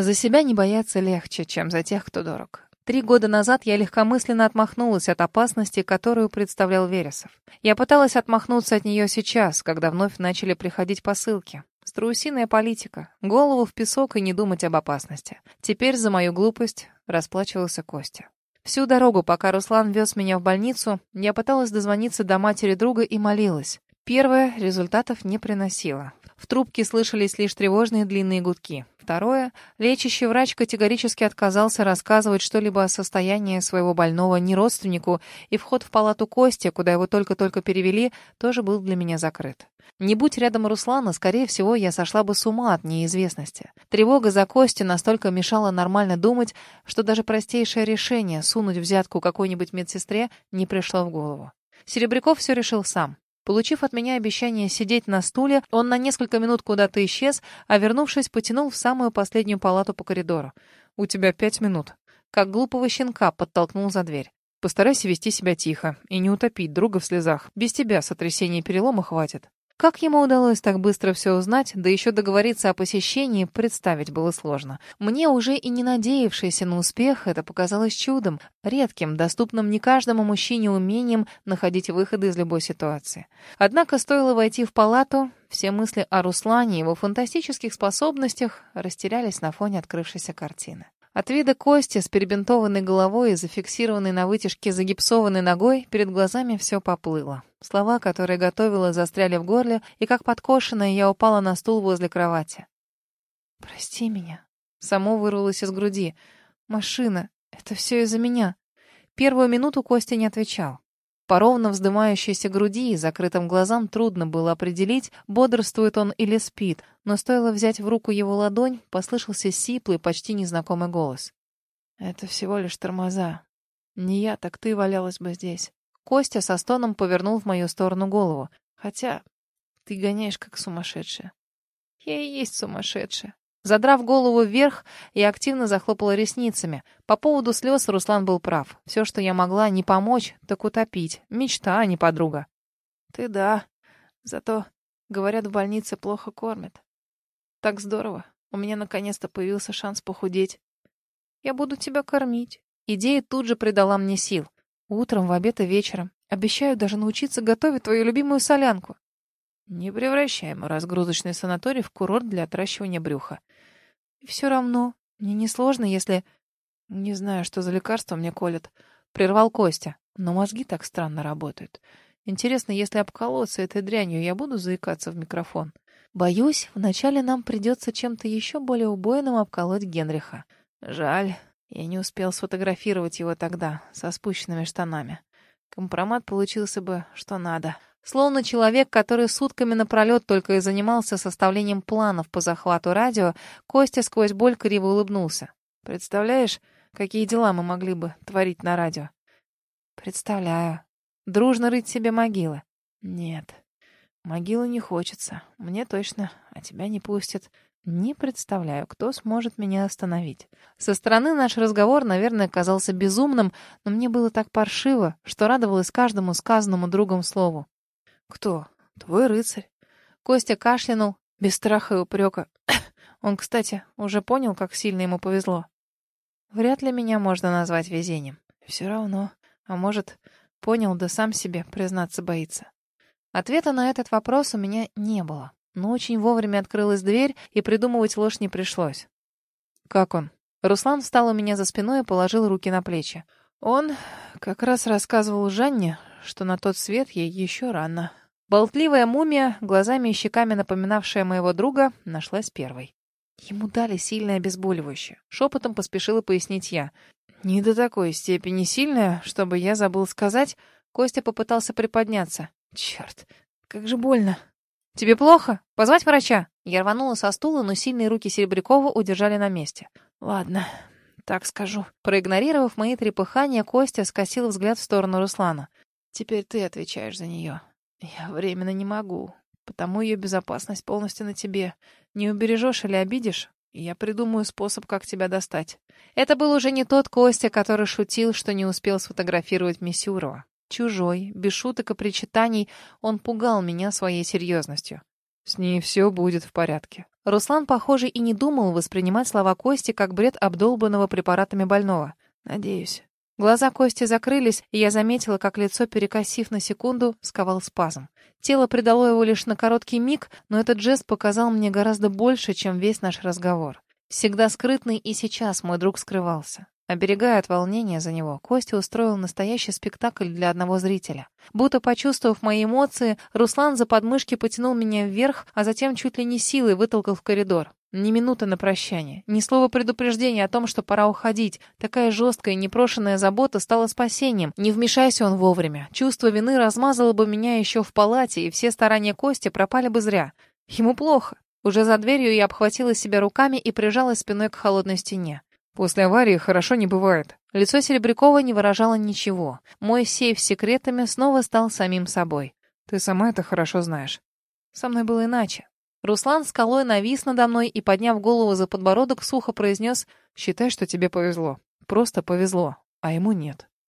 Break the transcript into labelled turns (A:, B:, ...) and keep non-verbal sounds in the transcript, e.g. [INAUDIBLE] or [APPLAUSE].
A: За себя не бояться легче, чем за тех, кто дорог. Три года назад я легкомысленно отмахнулась от опасности, которую представлял Вересов. Я пыталась отмахнуться от нее сейчас, когда вновь начали приходить посылки. Страусиная политика. Голову в песок и не думать об опасности. Теперь за мою глупость расплачивался Костя. Всю дорогу, пока Руслан вез меня в больницу, я пыталась дозвониться до матери друга и молилась. Первое результатов не приносило. В трубке слышались лишь тревожные длинные гудки. Второе, лечащий врач категорически отказался рассказывать что-либо о состоянии своего больного ни родственнику, и вход в палату Кости, куда его только-только перевели, тоже был для меня закрыт. Не будь рядом Руслана, скорее всего, я сошла бы с ума от неизвестности. Тревога за Костю настолько мешала нормально думать, что даже простейшее решение сунуть взятку какой-нибудь медсестре не пришло в голову. Серебряков все решил сам. Получив от меня обещание сидеть на стуле, он на несколько минут куда-то исчез, а вернувшись, потянул в самую последнюю палату по коридору. «У тебя пять минут». Как глупого щенка подтолкнул за дверь. «Постарайся вести себя тихо и не утопить друга в слезах. Без тебя сотрясения и перелома хватит». Как ему удалось так быстро все узнать, да еще договориться о посещении, представить было сложно. Мне, уже и не надеявшейся на успех, это показалось чудом, редким, доступным не каждому мужчине умением находить выходы из любой ситуации. Однако стоило войти в палату, все мысли о Руслане и его фантастических способностях растерялись на фоне открывшейся картины. От вида кости с перебинтованной головой и зафиксированной на вытяжке загипсованной ногой перед глазами все поплыло. Слова, которые готовила, застряли в горле, и как подкошенная я упала на стул возле кровати. «Прости меня». Само вырвалось из груди. «Машина, это все из-за меня». Первую минуту Костя не отвечал. По ровно вздымающейся груди и закрытым глазам трудно было определить, бодрствует он или спит, но стоило взять в руку его ладонь, послышался сиплый, почти незнакомый голос. «Это всего лишь тормоза. Не я, так ты валялась бы здесь». Костя со стоном повернул в мою сторону голову. «Хотя ты гоняешь как сумасшедшая». «Я и есть сумасшедшая». Задрав голову вверх, я активно захлопала ресницами. По поводу слез Руслан был прав. Все, что я могла не помочь, так утопить. Мечта, а не подруга. Ты да. Зато, говорят, в больнице плохо кормят. Так здорово. У меня наконец-то появился шанс похудеть. Я буду тебя кормить. Идея тут же придала мне сил. Утром, в обед и вечером. Обещаю даже научиться готовить твою любимую солянку. Не превращаем разгрузочный санаторий в курорт для отращивания брюха. Все равно, мне несложно, если... Не знаю, что за лекарство мне колят. Прервал Костя. Но мозги так странно работают. Интересно, если обколоться этой дрянью, я буду заикаться в микрофон? Боюсь, вначале нам придется чем-то еще более убойным обколоть Генриха. Жаль, я не успел сфотографировать его тогда, со спущенными штанами. Компромат получился бы что надо. Словно человек, который сутками напролет только и занимался составлением планов по захвату радио, Костя сквозь боль криво улыбнулся. «Представляешь, какие дела мы могли бы творить на радио?» «Представляю. Дружно рыть себе могилы?» «Нет, могилы не хочется. Мне точно, а тебя не пустят. Не представляю, кто сможет меня остановить. Со стороны наш разговор, наверное, казался безумным, но мне было так паршиво, что радовалась каждому сказанному другом слову. «Кто? Твой рыцарь?» Костя кашлянул, без страха и упрека. [COUGHS] Он, кстати, уже понял, как сильно ему повезло. Вряд ли меня можно назвать везением. Все равно. А может, понял, да сам себе признаться боится. Ответа на этот вопрос у меня не было. Но очень вовремя открылась дверь, и придумывать ложь не пришлось. «Как он?» Руслан встал у меня за спиной и положил руки на плечи. Он как раз рассказывал Жанне, что на тот свет ей еще рано. Болтливая мумия, глазами и щеками напоминавшая моего друга, нашлась первой. Ему дали сильное обезболивающее. Шепотом поспешила пояснить я. Не до такой степени сильное, чтобы я забыл сказать. Костя попытался приподняться. Черт, как же больно. Тебе плохо? Позвать врача? Я рванула со стула, но сильные руки Серебрякова удержали на месте. Ладно, так скажу. Проигнорировав мои трепыхания, Костя скосил взгляд в сторону Руслана. Теперь ты отвечаешь за нее. Я временно не могу, потому ее безопасность полностью на тебе. Не убережешь или обидишь, я придумаю способ, как тебя достать. Это был уже не тот Костя, который шутил, что не успел сфотографировать Мисюрова. Чужой, без шуток и причитаний, он пугал меня своей серьезностью. С ней все будет в порядке. Руслан, похоже, и не думал воспринимать слова Кости как бред обдолбанного препаратами больного.
B: Надеюсь.
A: Глаза Кости закрылись, и я заметила, как лицо, перекосив на секунду, сковал спазм. Тело предало его лишь на короткий миг, но этот жест показал мне гораздо больше, чем весь наш разговор. Всегда скрытный и сейчас мой друг скрывался. Оберегая от волнения за него, Костя устроил настоящий спектакль для одного зрителя. Будто почувствовав мои эмоции, Руслан за подмышки потянул меня вверх, а затем чуть ли не силой вытолкал в коридор. Ни минуты на прощание, ни слова предупреждения о том, что пора уходить. Такая жесткая непрошенная забота стала спасением. Не вмешайся он вовремя. Чувство вины размазало бы меня еще в палате, и все старания Кости пропали бы зря. Ему плохо. Уже за дверью я обхватила себя руками и прижалась спиной к холодной стене.
B: После аварии хорошо не бывает.
A: Лицо Серебрякова не выражало ничего. Мой сейф с секретами снова стал самим собой.
B: Ты сама это хорошо знаешь.
A: Со мной было иначе. Руслан скалой навис надо мной и, подняв голову за подбородок, сухо произнес «Считай, что тебе повезло. Просто повезло, а ему нет».